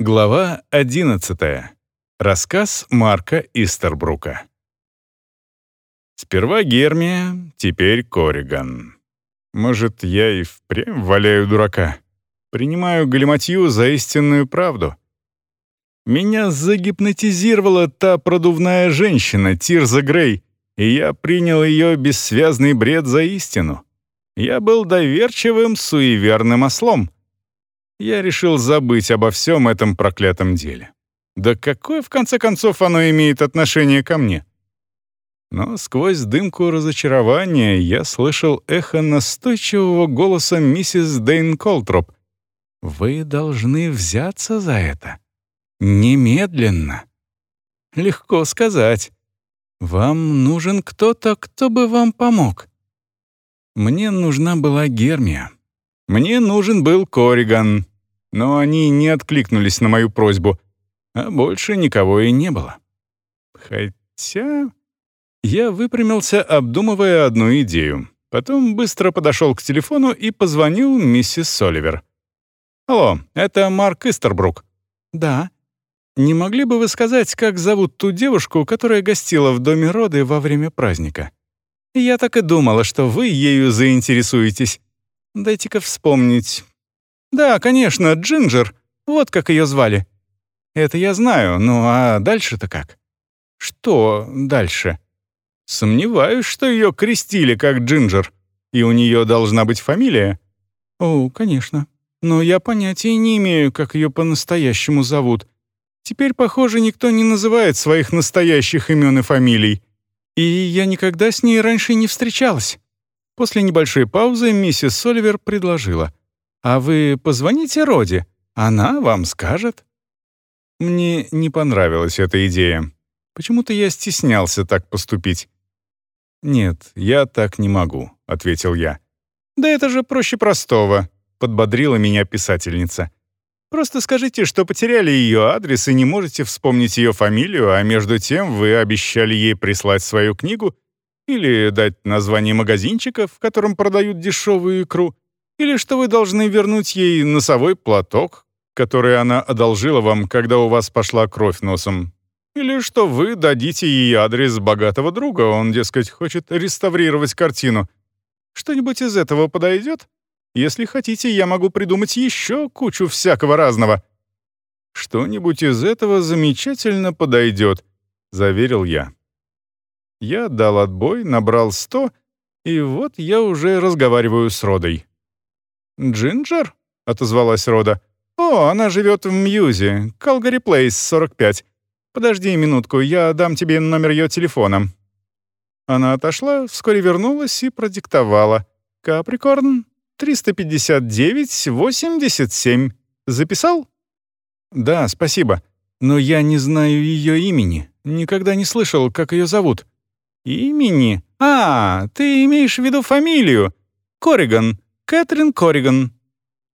Глава 11. Рассказ Марка Истербрука. Сперва Гермия, теперь Кориган. Может, я и впрямь валяю дурака. Принимаю галиматью за истинную правду. Меня загипнотизировала та продувная женщина, Тирза Грей, и я принял ее бессвязный бред за истину. Я был доверчивым, суеверным ослом — я решил забыть обо всем этом проклятом деле. Да какое, в конце концов, оно имеет отношение ко мне? Но сквозь дымку разочарования я слышал эхо настойчивого голоса миссис Дейн Колтроп. «Вы должны взяться за это. Немедленно». Легко сказать. Вам нужен кто-то, кто бы вам помог. Мне нужна была Гермия. Мне нужен был Кориган, но они не откликнулись на мою просьбу, а больше никого и не было. Хотя... Я выпрямился, обдумывая одну идею. Потом быстро подошел к телефону и позвонил миссис Соливер. «Алло, это Марк Истербрук». «Да». «Не могли бы вы сказать, как зовут ту девушку, которая гостила в Доме Роды во время праздника?» «Я так и думала, что вы ею заинтересуетесь. Дайте-ка вспомнить. Да, конечно, Джинджер. Вот как ее звали. Это я знаю, ну а дальше-то как? Что дальше? Сомневаюсь, что ее крестили как Джинджер. И у нее должна быть фамилия. О, конечно. Но я понятия не имею, как ее по-настоящему зовут. Теперь, похоже, никто не называет своих настоящих имен и фамилий. И я никогда с ней раньше не встречалась. После небольшой паузы миссис Соливер предложила. «А вы позвоните Роди, она вам скажет». Мне не понравилась эта идея. Почему-то я стеснялся так поступить. «Нет, я так не могу», — ответил я. «Да это же проще простого», — подбодрила меня писательница. «Просто скажите, что потеряли ее адрес и не можете вспомнить ее фамилию, а между тем вы обещали ей прислать свою книгу или дать название магазинчика, в котором продают дешевую икру, или что вы должны вернуть ей носовой платок, который она одолжила вам, когда у вас пошла кровь носом, или что вы дадите ей адрес богатого друга, он, дескать, хочет реставрировать картину. Что-нибудь из этого подойдет? Если хотите, я могу придумать еще кучу всякого разного». «Что-нибудь из этого замечательно подойдет», — заверил я. Я дал отбой, набрал сто, и вот я уже разговариваю с Родой. «Джинджер?» — отозвалась Рода. «О, она живет в Мьюзе, Калгари Плейс, 45. Подожди минутку, я дам тебе номер ее телефона». Она отошла, вскоре вернулась и продиктовала. «Каприкорн, 359-87. Записал?» «Да, спасибо. Но я не знаю ее имени. Никогда не слышал, как ее зовут». «Имени? А, ты имеешь в виду фамилию. Кориган. Кэтрин Кориган.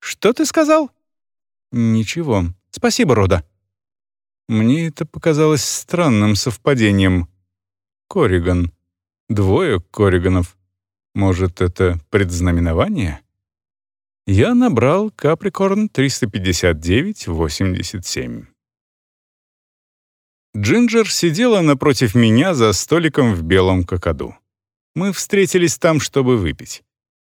Что ты сказал?» «Ничего. Спасибо, Рода». Мне это показалось странным совпадением. Кориган. Двое Кориганов. Может, это предзнаменование? Я набрал Каприкорн 359-87. Джинджер сидела напротив меня за столиком в белом кокоду. Мы встретились там, чтобы выпить.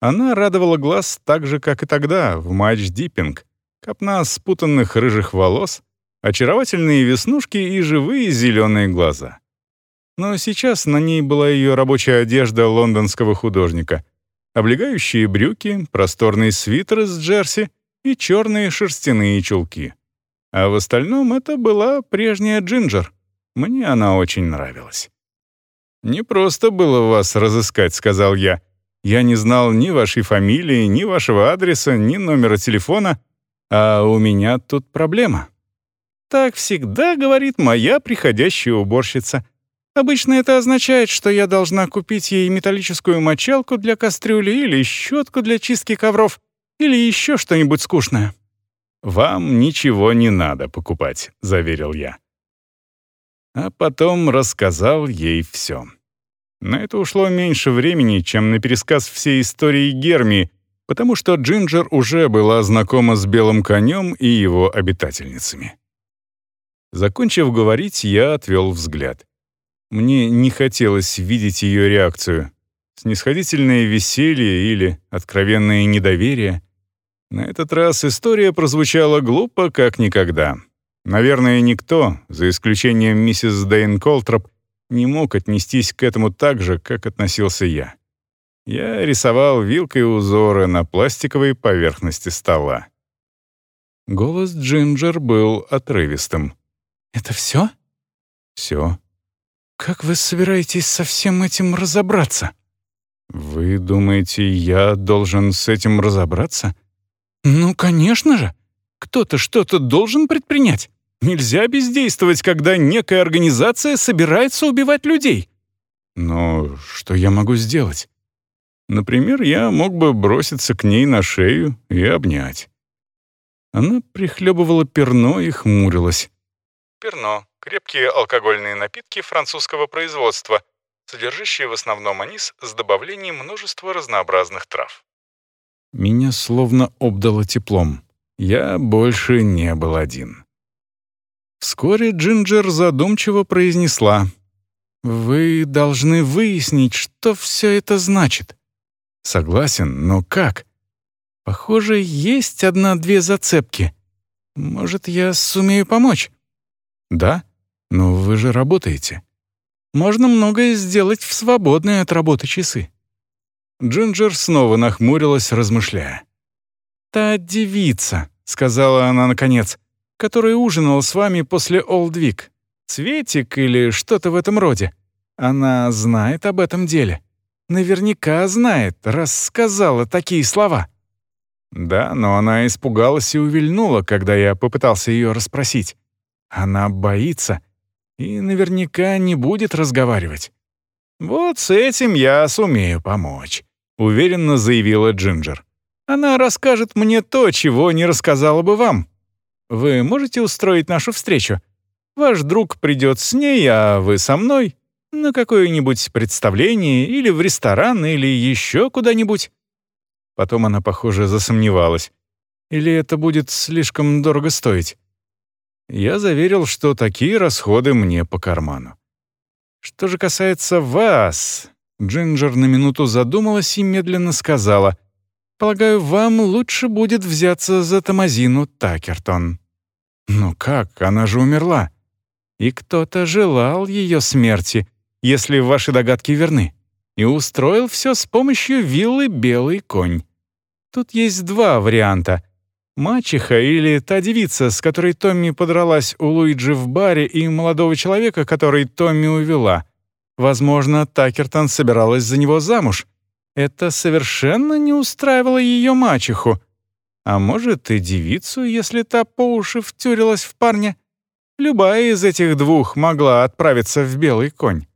Она радовала глаз так же, как и тогда, в матч-диппинг. Копна спутанных рыжих волос, очаровательные веснушки и живые зеленые глаза. Но сейчас на ней была ее рабочая одежда лондонского художника. Облегающие брюки, просторный свитер из джерси и черные шерстяные чулки. А в остальном это была прежняя Джинджер. Мне она очень нравилась. «Не просто было вас разыскать», — сказал я. «Я не знал ни вашей фамилии, ни вашего адреса, ни номера телефона, а у меня тут проблема». «Так всегда говорит моя приходящая уборщица. Обычно это означает, что я должна купить ей металлическую мочалку для кастрюли или щетку для чистки ковров, или еще что-нибудь скучное. «Вам ничего не надо покупать», — заверил я. А потом рассказал ей все. На это ушло меньше времени, чем на пересказ всей истории Герми, потому что Джинджер уже была знакома с белым конем и его обитательницами. Закончив говорить, я отвел взгляд. Мне не хотелось видеть ее реакцию. Снисходительное веселье или откровенное недоверие. На этот раз история прозвучала глупо, как никогда. Наверное, никто, за исключением миссис Дэйн Колтроп, не мог отнестись к этому так же, как относился я. Я рисовал вилкой узоры на пластиковой поверхности стола. Голос Джинджер был отрывистым. «Это все?» «Все». «Как вы собираетесь со всем этим разобраться?» «Вы думаете, я должен с этим разобраться?» «Ну, конечно же. Кто-то что-то должен предпринять. Нельзя бездействовать, когда некая организация собирается убивать людей». «Но что я могу сделать?» Например, я мог бы броситься к ней на шею и обнять. Она прихлебывала перно и хмурилась. Перно — крепкие алкогольные напитки французского производства, содержащие в основном анис с добавлением множества разнообразных трав. Меня словно обдало теплом. Я больше не был один. Вскоре Джинджер задумчиво произнесла. «Вы должны выяснить, что все это значит. Согласен, но как? Похоже, есть одна-две зацепки. Может, я сумею помочь? Да, но вы же работаете. Можно многое сделать в свободные от работы часы. Джинджер снова нахмурилась, размышляя. «Та девица», — сказала она наконец, «которая ужинала с вами после Олдвик. Цветик или что-то в этом роде. Она знает об этом деле». Наверняка знает, рассказала такие слова. Да, но она испугалась и увильнула, когда я попытался ее расспросить. Она боится и наверняка не будет разговаривать. «Вот с этим я сумею помочь», — уверенно заявила Джинджер. «Она расскажет мне то, чего не рассказала бы вам. Вы можете устроить нашу встречу? Ваш друг придет с ней, а вы со мной, на какое-нибудь представление или в ресторан или еще куда-нибудь. Потом она, похоже, засомневалась. Или это будет слишком дорого стоить? Я заверил, что такие расходы мне по карману. Что же касается вас, Джинджер на минуту задумалась и медленно сказала, «Полагаю, вам лучше будет взяться за Томазину Такертон». «Ну как, она же умерла. И кто-то желал ее смерти, если ваши догадки верны, и устроил все с помощью виллы «Белый конь». Тут есть два варианта. Мачеха или та девица, с которой Томми подралась у Луиджи в баре, и молодого человека, который Томми увела. Возможно, Такертон собиралась за него замуж. Это совершенно не устраивало ее мачеху. А может, и девицу, если та по уши втюрилась в парня. Любая из этих двух могла отправиться в белый конь.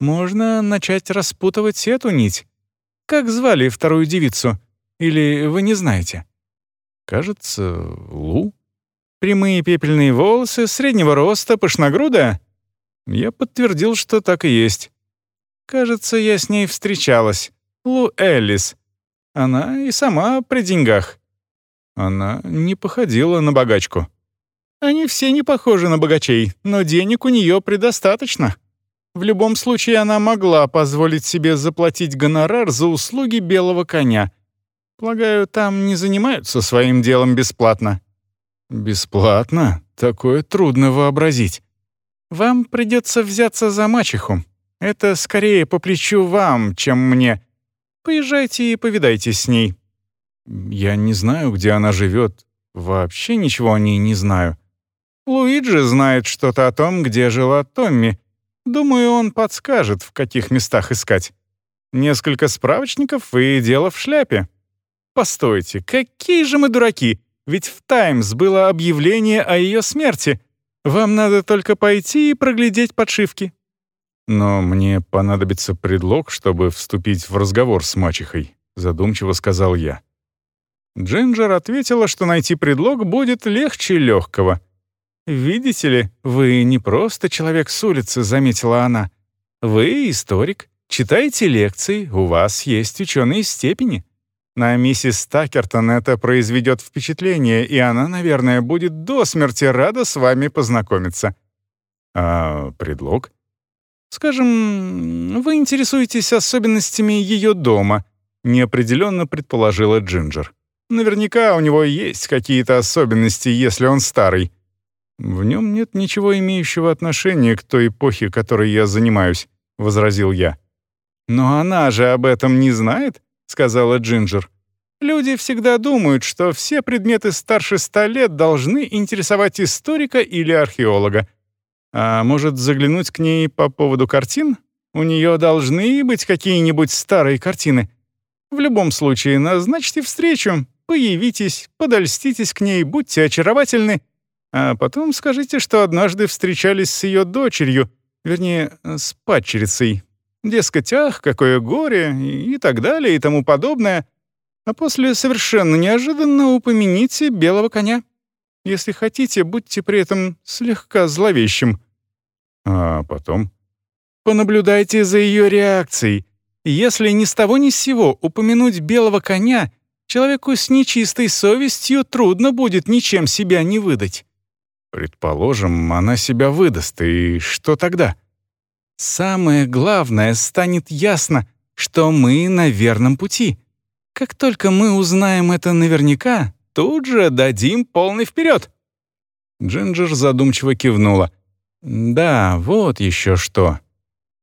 Можно начать распутывать эту нить. Как звали вторую девицу? Или вы не знаете? Кажется, Лу. Прямые пепельные волосы, среднего роста, пышногрудая? Я подтвердил, что так и есть. Кажется, я с ней встречалась. Лу Эллис. Она и сама при деньгах. Она не походила на богачку. Они все не похожи на богачей, но денег у нее предостаточно. В любом случае она могла позволить себе заплатить гонорар за услуги белого коня. Полагаю, там не занимаются своим делом бесплатно. Бесплатно? Такое трудно вообразить. Вам придется взяться за мачеху. Это скорее по плечу вам, чем мне. Поезжайте и повидайтесь с ней. Я не знаю, где она живет. Вообще ничего о ней не знаю. Луиджи знает что-то о том, где жила Томми, Думаю, он подскажет, в каких местах искать. Несколько справочников и дело в шляпе. Постойте, какие же мы дураки! Ведь в «Таймс» было объявление о ее смерти. Вам надо только пойти и проглядеть подшивки. Но мне понадобится предлог, чтобы вступить в разговор с мачехой, задумчиво сказал я. Джинджер ответила, что найти предлог будет легче легкого — «Видите ли, вы не просто человек с улицы», — заметила она. «Вы историк, читаете лекции, у вас есть ученые степени. На миссис Такертон это произведет впечатление, и она, наверное, будет до смерти рада с вами познакомиться». «А предлог?» «Скажем, вы интересуетесь особенностями ее дома», — неопределенно предположила Джинджер. «Наверняка у него есть какие-то особенности, если он старый». «В нем нет ничего имеющего отношения к той эпохе, которой я занимаюсь», — возразил я. «Но она же об этом не знает», — сказала Джинджер. «Люди всегда думают, что все предметы старше ста лет должны интересовать историка или археолога. А может, заглянуть к ней по поводу картин? У нее должны быть какие-нибудь старые картины. В любом случае, назначьте встречу, появитесь, подольститесь к ней, будьте очаровательны, а потом скажите, что однажды встречались с ее дочерью, вернее, с падчерицей. Дескать, ах, какое горе, и так далее, и тому подобное. А после совершенно неожиданно упомяните белого коня. Если хотите, будьте при этом слегка зловещим. А потом? Понаблюдайте за ее реакцией. Если ни с того ни с сего упомянуть белого коня, человеку с нечистой совестью трудно будет ничем себя не выдать. Предположим, она себя выдаст, и что тогда? Самое главное, станет ясно, что мы на верном пути. Как только мы узнаем это наверняка, тут же дадим полный вперед. Джинджер задумчиво кивнула. «Да, вот еще что.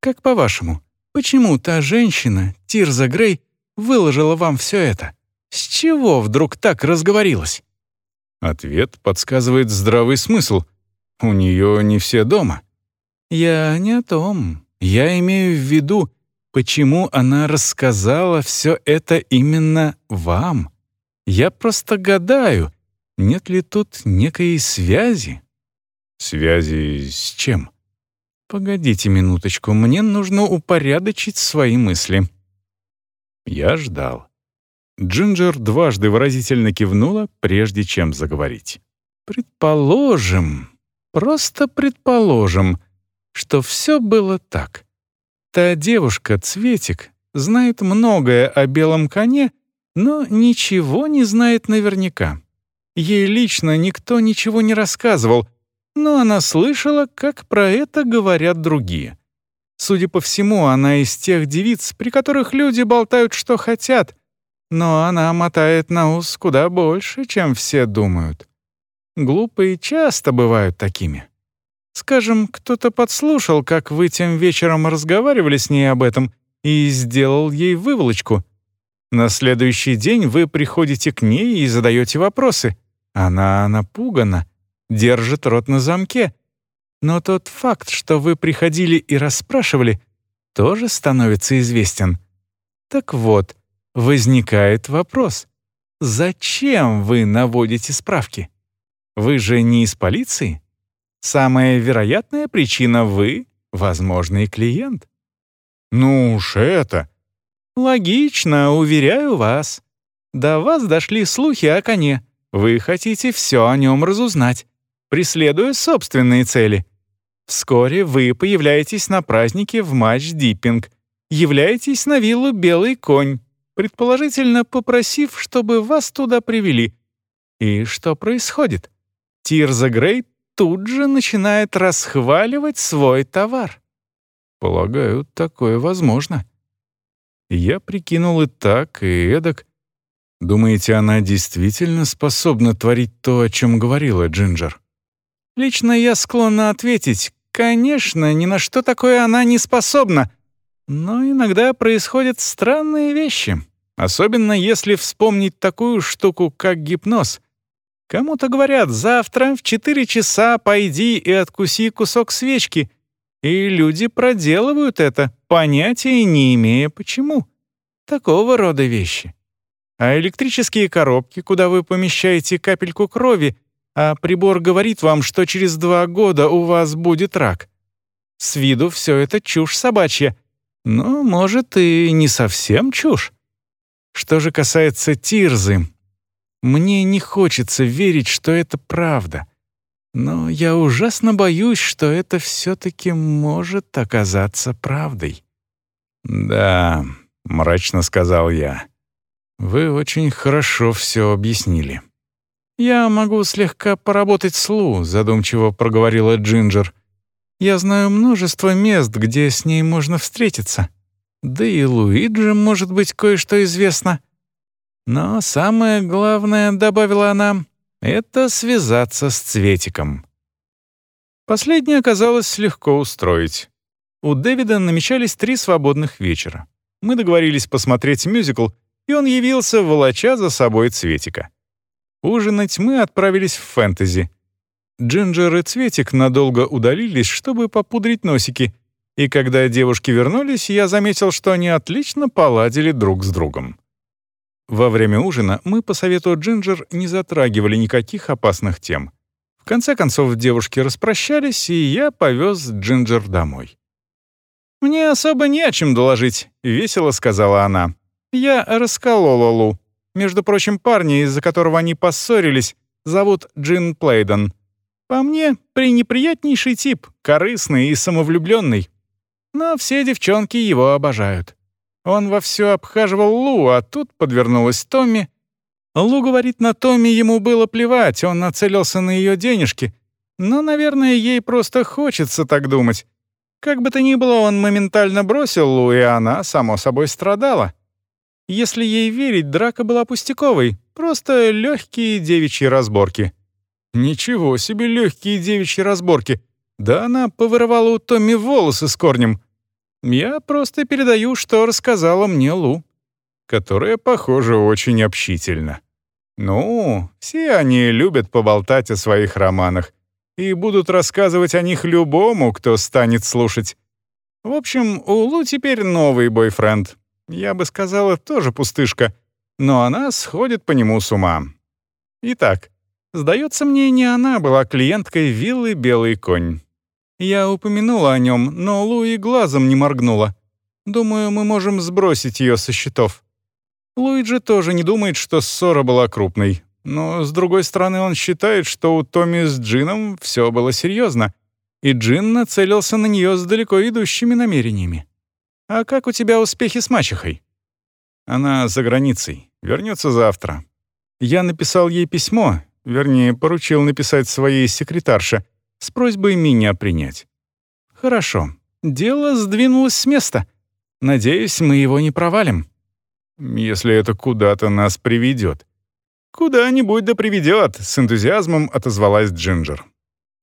Как по-вашему, почему та женщина, Тирза Грей, выложила вам все это? С чего вдруг так разговорилась?» Ответ подсказывает здравый смысл. У нее не все дома. «Я не о том. Я имею в виду, почему она рассказала все это именно вам. Я просто гадаю, нет ли тут некой связи?» «Связи с чем?» «Погодите минуточку, мне нужно упорядочить свои мысли». Я ждал. Джинджер дважды выразительно кивнула, прежде чем заговорить. «Предположим, просто предположим, что все было так. Та девушка, Цветик, знает многое о белом коне, но ничего не знает наверняка. Ей лично никто ничего не рассказывал, но она слышала, как про это говорят другие. Судя по всему, она из тех девиц, при которых люди болтают, что хотят, но она мотает на ус куда больше, чем все думают. Глупые часто бывают такими. Скажем, кто-то подслушал, как вы тем вечером разговаривали с ней об этом, и сделал ей выволочку. На следующий день вы приходите к ней и задаете вопросы. Она напугана, держит рот на замке. Но тот факт, что вы приходили и расспрашивали, тоже становится известен. Так вот, возникает вопрос. Зачем вы наводите справки? Вы же не из полиции? Самая вероятная причина — вы — возможный клиент. Ну уж это... Логично, уверяю вас. До вас дошли слухи о коне. Вы хотите все о нем разузнать, преследуя собственные цели. Вскоре вы появляетесь на празднике в матч-диппинг, являетесь на виллу «Белый конь», предположительно попросив, чтобы вас туда привели. И что происходит? Тирза Грей тут же начинает расхваливать свой товар. Полагаю, такое возможно. Я прикинул и так, и эдак, Думаете, она действительно способна творить то, о чем говорила Джинджер? Лично я склонна ответить, конечно, ни на что такое она не способна. Но иногда происходят странные вещи, особенно если вспомнить такую штуку, как гипноз. Кому-то говорят, завтра в 4 часа пойди и откуси кусок свечки, и люди проделывают это, понятия не имея почему. Такого рода вещи а электрические коробки, куда вы помещаете капельку крови, а прибор говорит вам, что через два года у вас будет рак. С виду все это чушь собачья, но, может, и не совсем чушь. Что же касается Тирзы, мне не хочется верить, что это правда. Но я ужасно боюсь, что это все-таки может оказаться правдой. «Да», — мрачно сказал я. «Вы очень хорошо все объяснили». «Я могу слегка поработать с Лу», — задумчиво проговорила Джинджер. «Я знаю множество мест, где с ней можно встретиться. Да и Луиджи, может быть, кое-что известно. Но самое главное, — добавила она, — это связаться с Цветиком». Последнее оказалось легко устроить. У Дэвида намечались три свободных вечера. Мы договорились посмотреть мюзикл, и он явился, волоча за собой Цветика. Ужинать мы отправились в фэнтези. Джинджер и Цветик надолго удалились, чтобы попудрить носики, и когда девушки вернулись, я заметил, что они отлично поладили друг с другом. Во время ужина мы по совету Джинджер не затрагивали никаких опасных тем. В конце концов девушки распрощались, и я повез Джинджер домой. «Мне особо не о чем доложить», — весело сказала она. «Я расколола Лу. Между прочим, парня, из-за которого они поссорились, зовут Джин Плейден. По мне, пренеприятнейший тип, корыстный и самовлюбленный. Но все девчонки его обожают. Он вовсю обхаживал Лу, а тут подвернулась Томми. Лу говорит, на Томми ему было плевать, он нацелился на ее денежки. Но, наверное, ей просто хочется так думать. Как бы то ни было, он моментально бросил Лу, и она, само собой, страдала. Если ей верить, драка была пустяковой, просто легкие девичьи разборки. Ничего себе легкие девичьи разборки. Да она повырывала у Томми волосы с корнем. Я просто передаю, что рассказала мне Лу, которая, похоже, очень общительна. Ну, все они любят поболтать о своих романах и будут рассказывать о них любому, кто станет слушать. В общем, у Лу теперь новый бойфренд. Я бы сказала, тоже пустышка, но она сходит по нему с ума. Итак, сдается мне, не она была клиенткой виллы «Белый конь». Я упомянула о нем, но Лу и глазом не моргнула. Думаю, мы можем сбросить ее со счетов. Луиджи тоже не думает, что ссора была крупной. Но, с другой стороны, он считает, что у Томми с Джином все было серьезно, и Джин нацелился на нее с далеко идущими намерениями. «А как у тебя успехи с мачехой?» «Она за границей. Вернется завтра. Я написал ей письмо, вернее, поручил написать своей секретарше, с просьбой меня принять. Хорошо. Дело сдвинулось с места. Надеюсь, мы его не провалим. Если это куда-то нас приведет. «Куда-нибудь да приведет», — с энтузиазмом отозвалась Джинджер.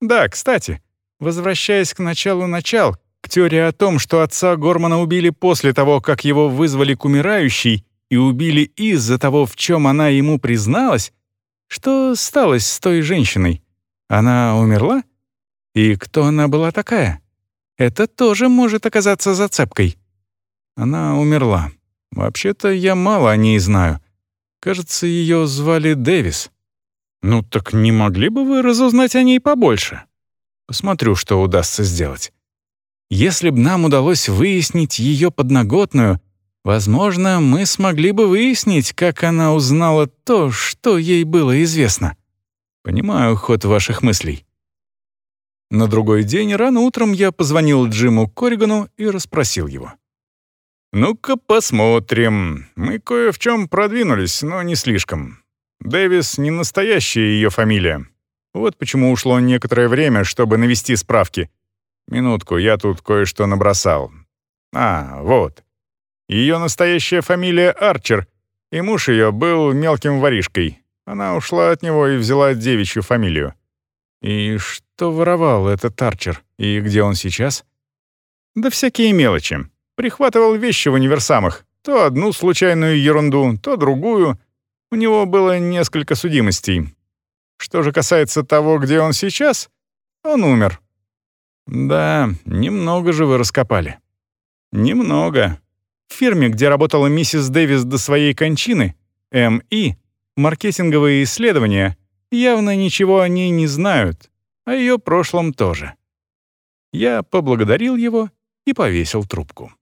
«Да, кстати, возвращаясь к началу начал, к теории о том, что отца Гормана убили после того, как его вызвали к умирающей, и убили из-за того, в чем она ему призналась, что сталось с той женщиной? Она умерла? И кто она была такая? Это тоже может оказаться зацепкой. Она умерла. Вообще-то я мало о ней знаю. Кажется, ее звали Дэвис. Ну так не могли бы вы разузнать о ней побольше? Посмотрю, что удастся сделать. Если бы нам удалось выяснить ее подноготную, возможно, мы смогли бы выяснить, как она узнала то, что ей было известно. Понимаю ход ваших мыслей. На другой день рано утром я позвонил Джиму Корригану и расспросил его. «Ну-ка посмотрим. Мы кое в чем продвинулись, но не слишком. Дэвис — не настоящая ее фамилия. Вот почему ушло некоторое время, чтобы навести справки. Минутку, я тут кое-что набросал. А, вот. Ее настоящая фамилия Арчер, и муж ее был мелким воришкой. Она ушла от него и взяла девичью фамилию. И что воровал этот Арчер? И где он сейчас? Да всякие мелочи. Прихватывал вещи в универсамах. То одну случайную ерунду, то другую. У него было несколько судимостей. Что же касается того, где он сейчас, он умер. Да, немного же вы раскопали. Немного. В фирме, где работала миссис Дэвис до своей кончины, МИ, маркетинговые исследования, явно ничего о ней не знают, о ее прошлом тоже. Я поблагодарил его и повесил трубку.